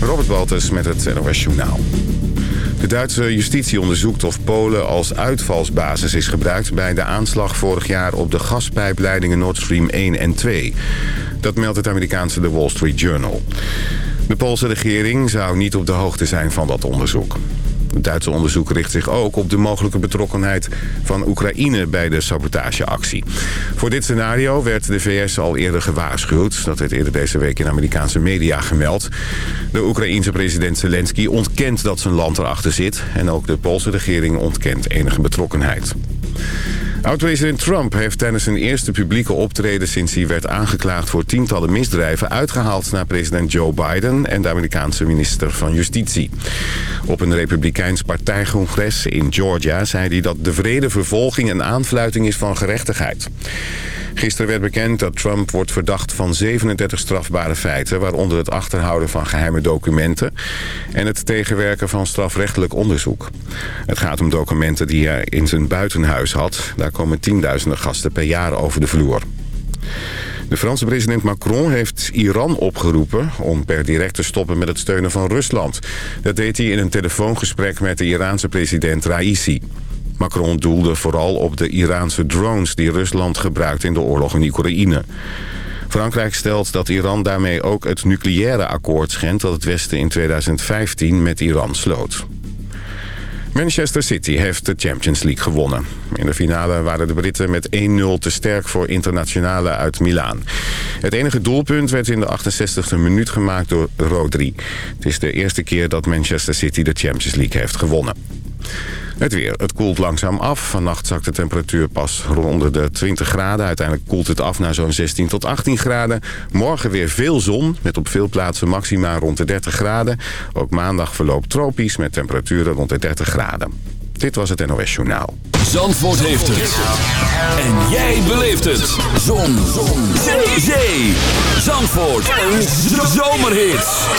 Robert Walters met het NOS Journaal. De Duitse justitie onderzoekt of Polen als uitvalsbasis is gebruikt... bij de aanslag vorig jaar op de gaspijpleidingen Nord Stream 1 en 2. Dat meldt het Amerikaanse The Wall Street Journal. De Poolse regering zou niet op de hoogte zijn van dat onderzoek. Het Duitse onderzoek richt zich ook op de mogelijke betrokkenheid van Oekraïne bij de sabotageactie. Voor dit scenario werd de VS al eerder gewaarschuwd. Dat werd eerder deze week in Amerikaanse media gemeld. De Oekraïense president Zelensky ontkent dat zijn land erachter zit. En ook de Poolse regering ontkent enige betrokkenheid. Oud-president Trump heeft tijdens zijn eerste publieke optreden... sinds hij werd aangeklaagd voor tientallen misdrijven... uitgehaald naar president Joe Biden en de Amerikaanse minister van Justitie. Op een republikeins partijcongres in Georgia zei hij dat de vrede vervolging... een aanfluiting is van gerechtigheid. Gisteren werd bekend dat Trump wordt verdacht van 37 strafbare feiten... waaronder het achterhouden van geheime documenten... en het tegenwerken van strafrechtelijk onderzoek. Het gaat om documenten die hij in zijn buitenhuis had. Komen tienduizenden gasten per jaar over de vloer. De Franse president Macron heeft Iran opgeroepen om per direct te stoppen met het steunen van Rusland. Dat deed hij in een telefoongesprek met de Iraanse president Raisi. Macron doelde vooral op de Iraanse drones die Rusland gebruikt in de oorlog in Oekraïne. Frankrijk stelt dat Iran daarmee ook het nucleaire akkoord schendt... dat het Westen in 2015 met Iran sloot. Manchester City heeft de Champions League gewonnen. In de finale waren de Britten met 1-0 te sterk voor internationale uit Milaan. Het enige doelpunt werd in de 68e minuut gemaakt door Rodri. Het is de eerste keer dat Manchester City de Champions League heeft gewonnen. Het weer. Het koelt langzaam af. Vannacht zakt de temperatuur pas rond de 20 graden. Uiteindelijk koelt het af naar zo'n 16 tot 18 graden. Morgen weer veel zon, met op veel plaatsen maxima rond de 30 graden. Ook maandag verloopt tropisch met temperaturen rond de 30 graden. Dit was het NOS Journaal. Zandvoort heeft het. En jij beleeft het. Zon. zon. Zee. Zee. Zandvoort. Een zomerhit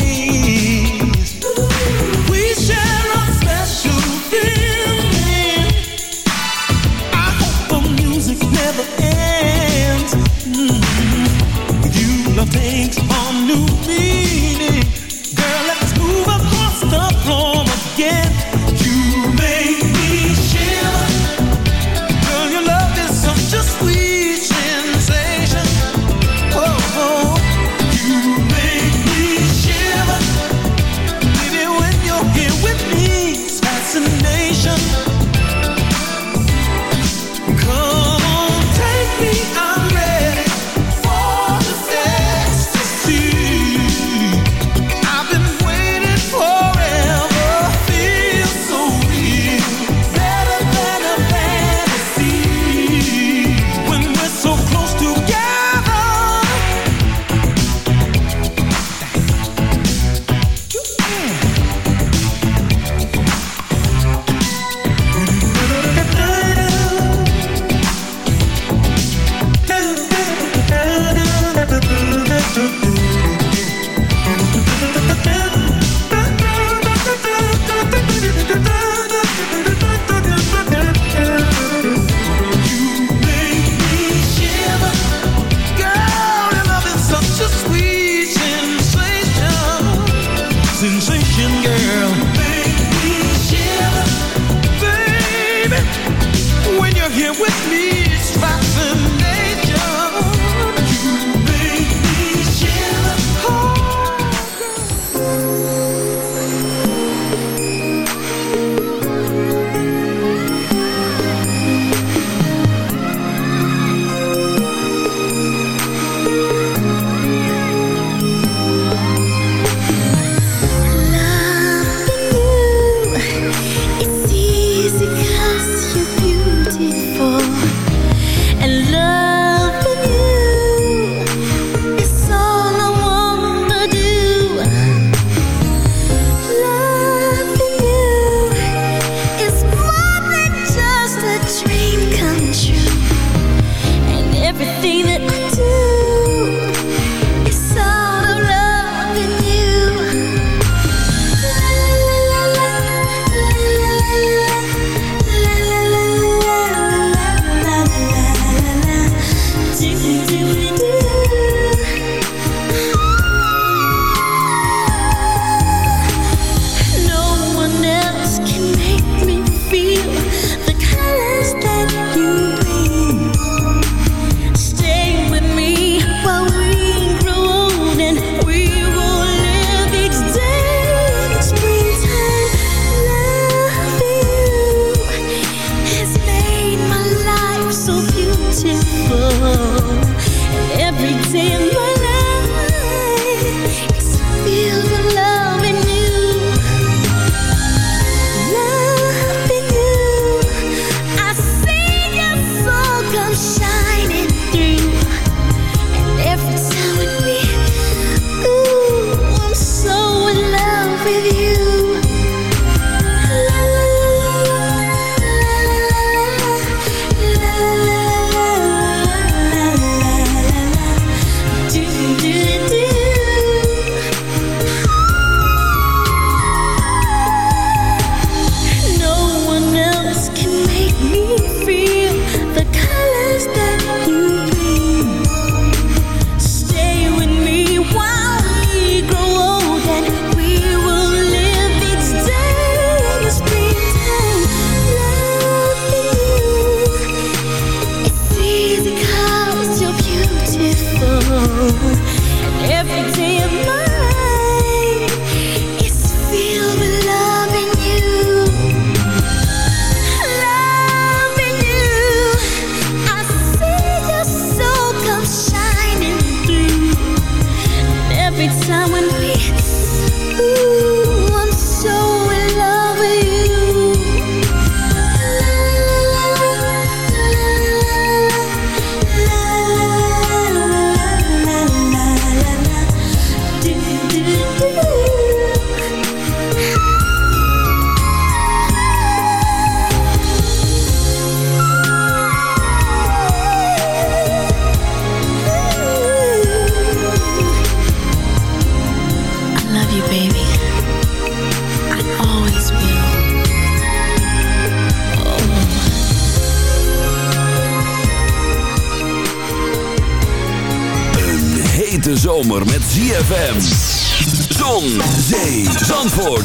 with me.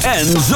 En zomerhits.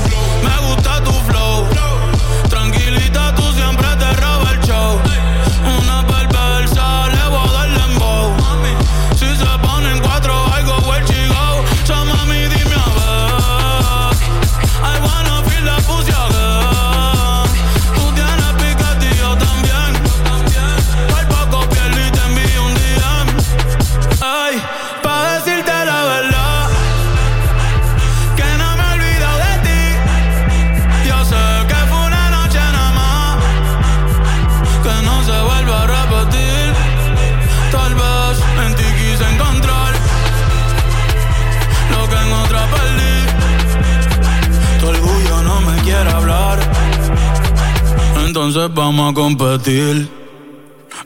Vamos a competir.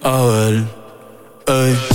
A ver, ey.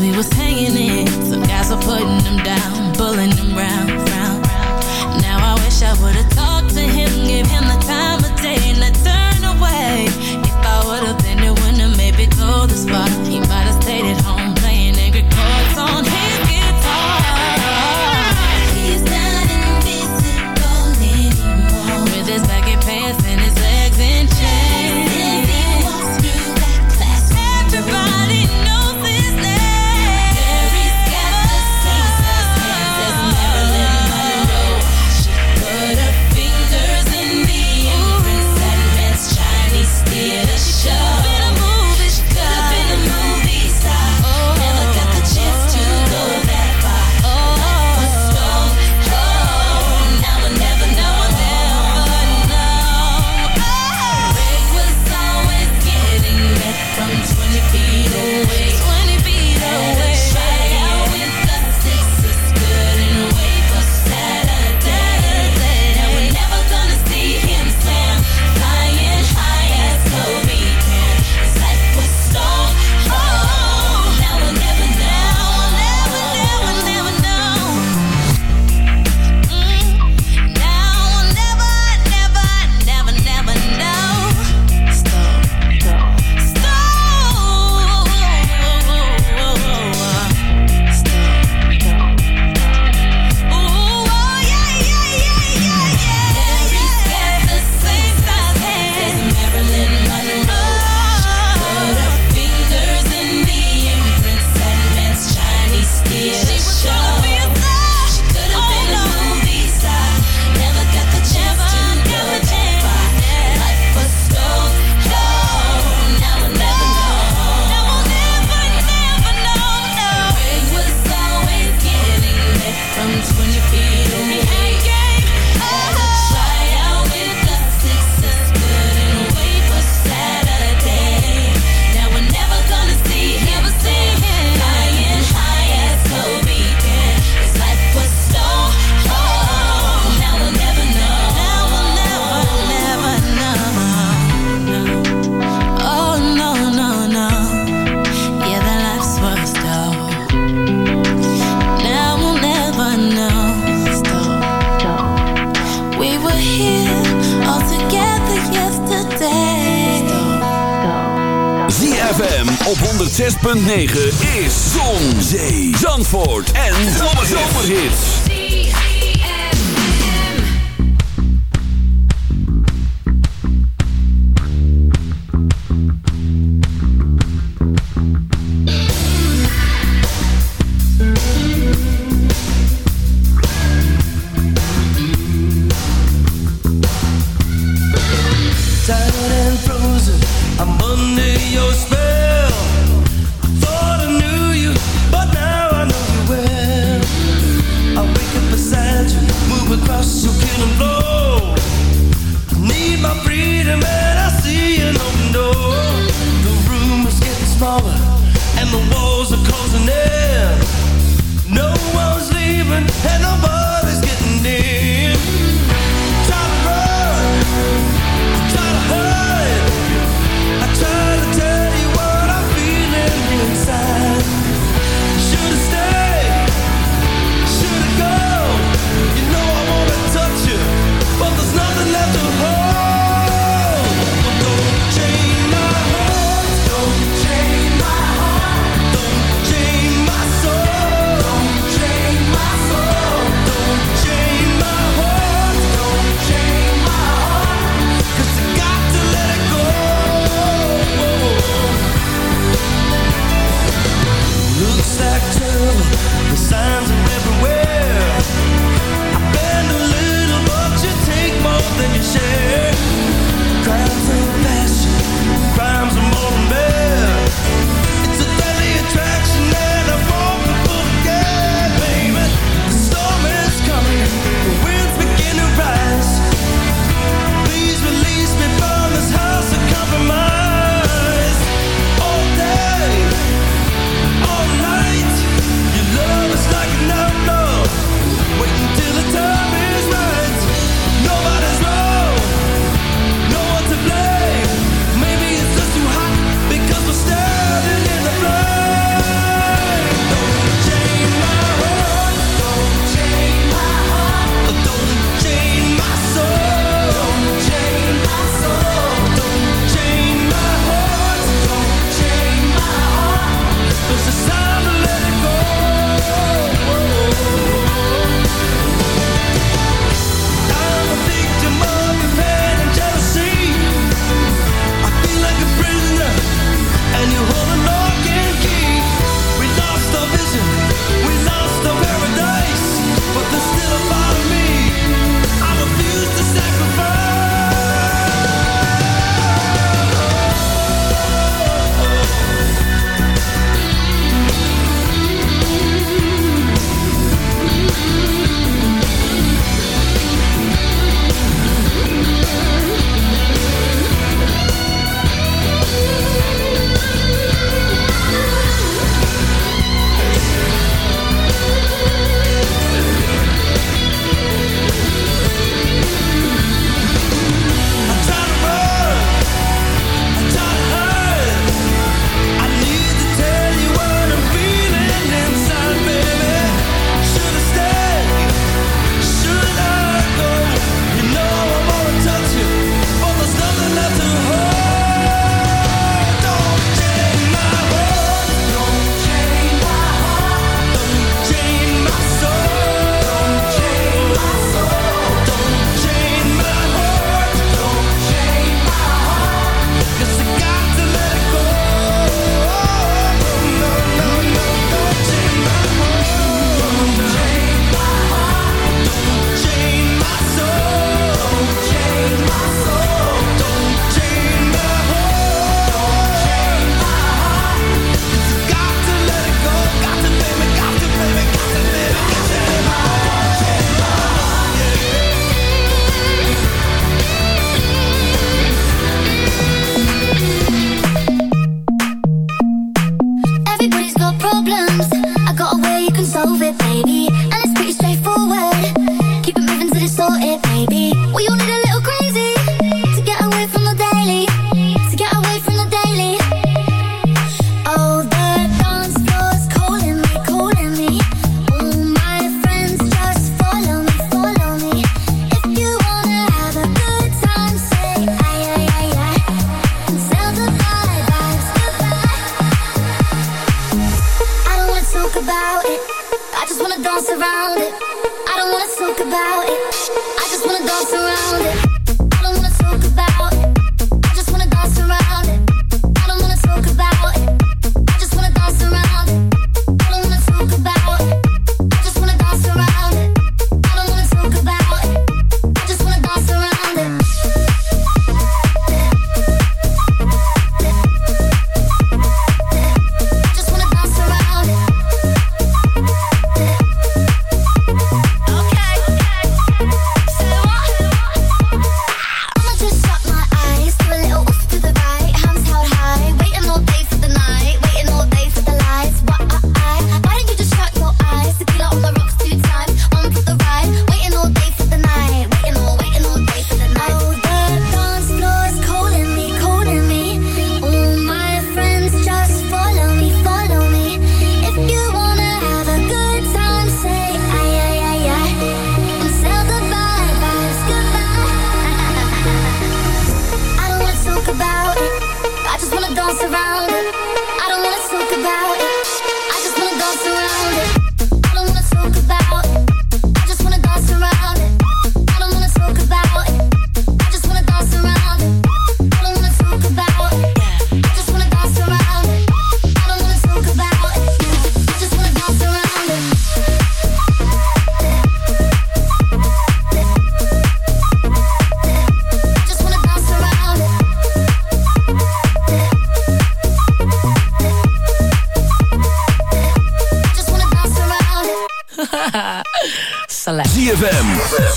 we was hanging in. Some guys were putting them down.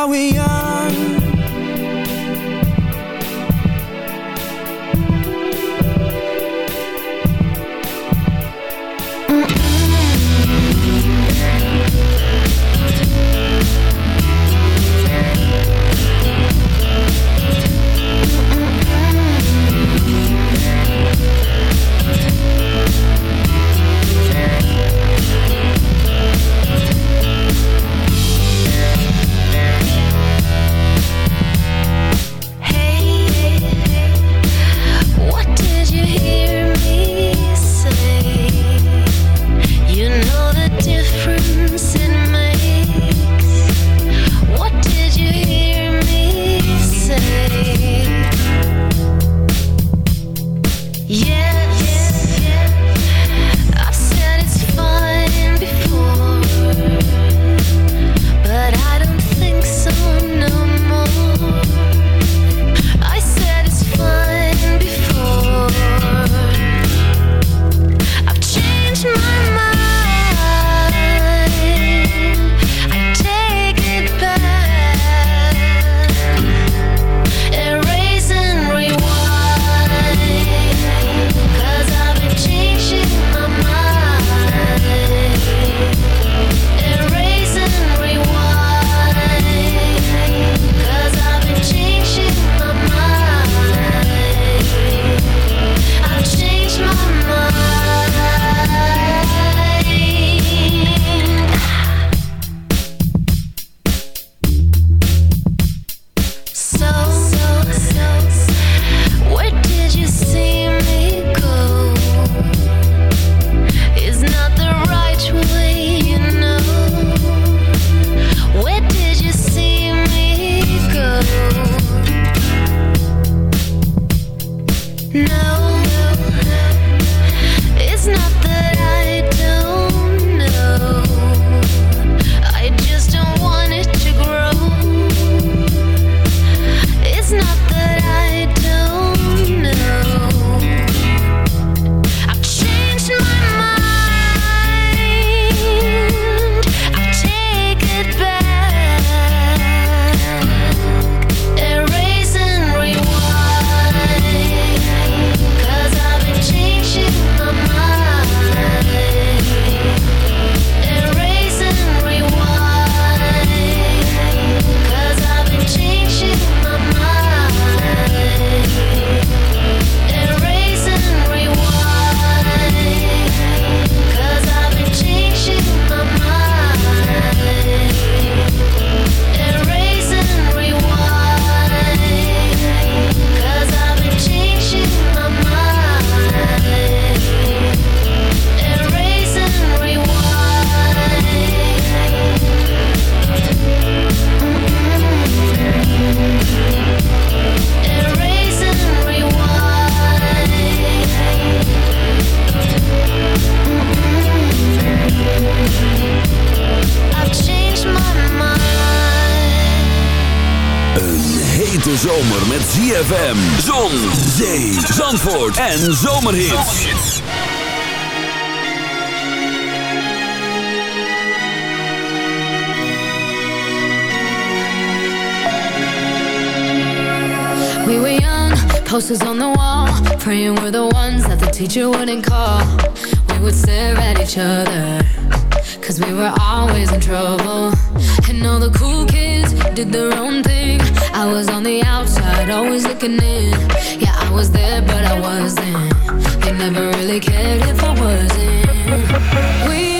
are we are. En zomerhits. We were young Posters on the wall, praying we're the ones that the teacher wouldn't call. We would stare at each other, cause we were always in trouble. And all the cool kids did their own thing. I was on the outside, always looking in. Yeah, I was there, but I wasn't. They never really cared if I wasn't. We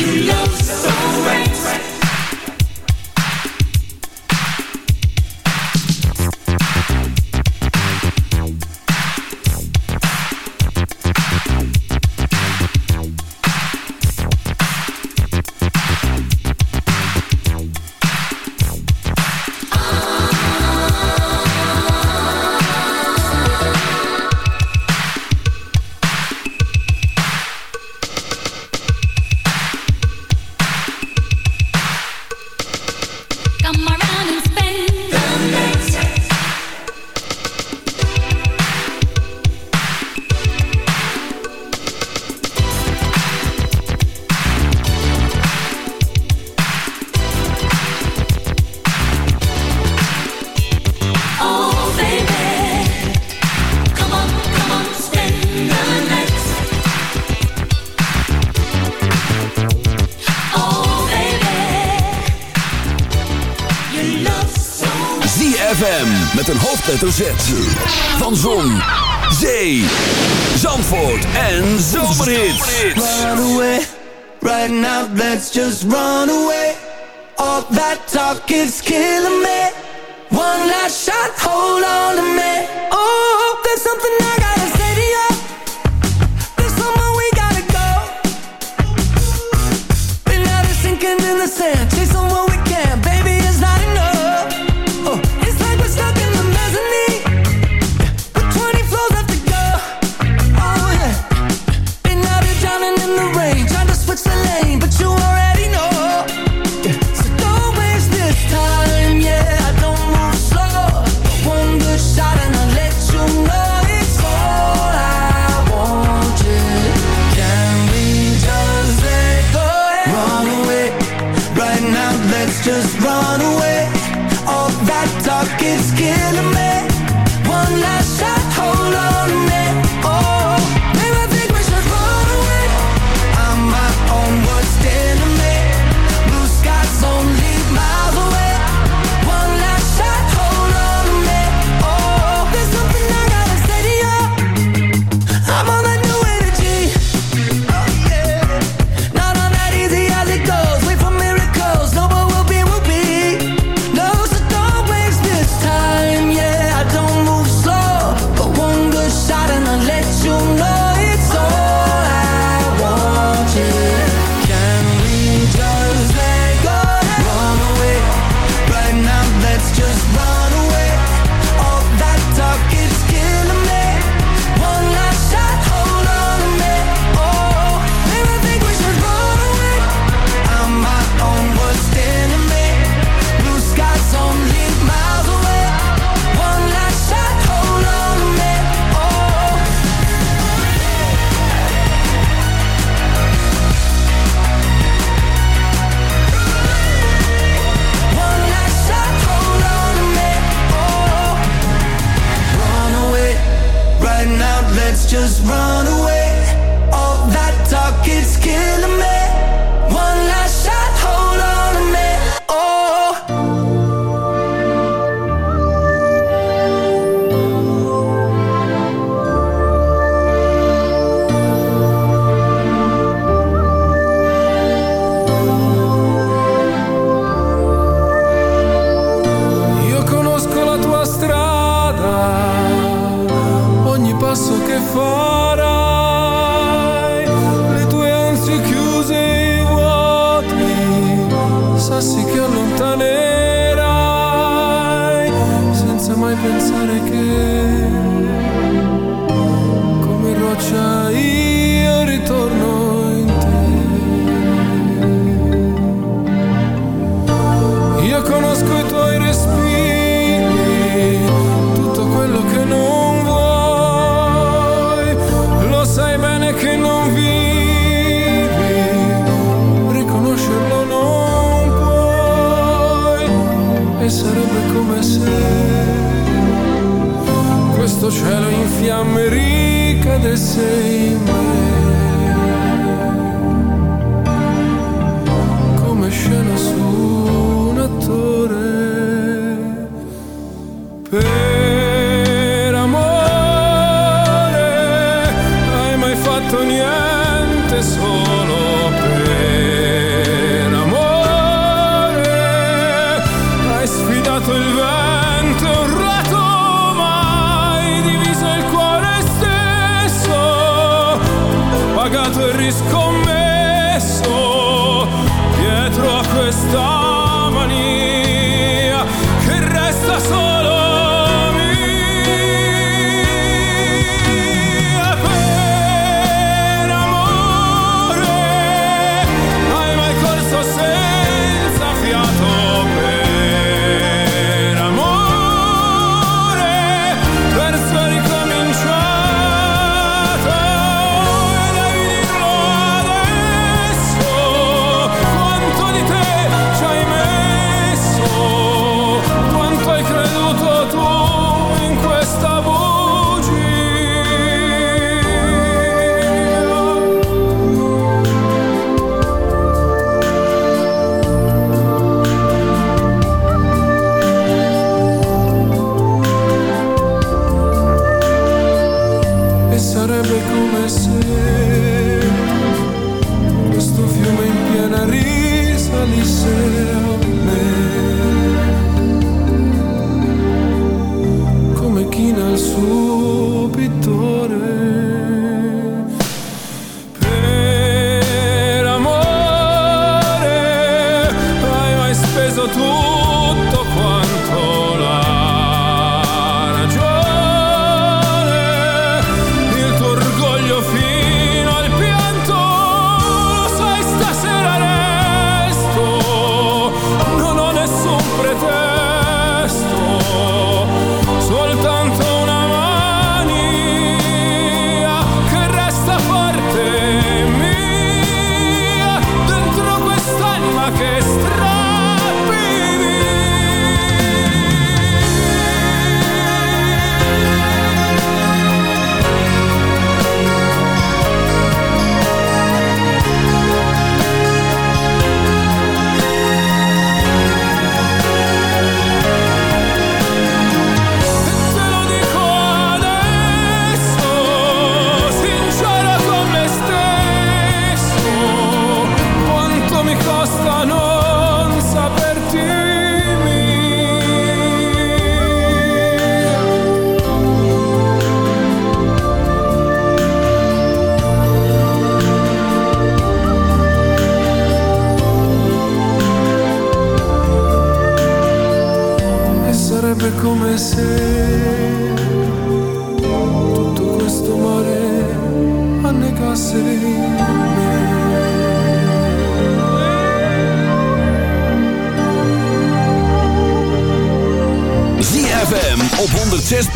you love so right. hoofdletter Van Zon, Zee, Zandvoort en Zomerhits. Run away, right now let's just run away. All that talk is killing me. One last shot, hold on to me.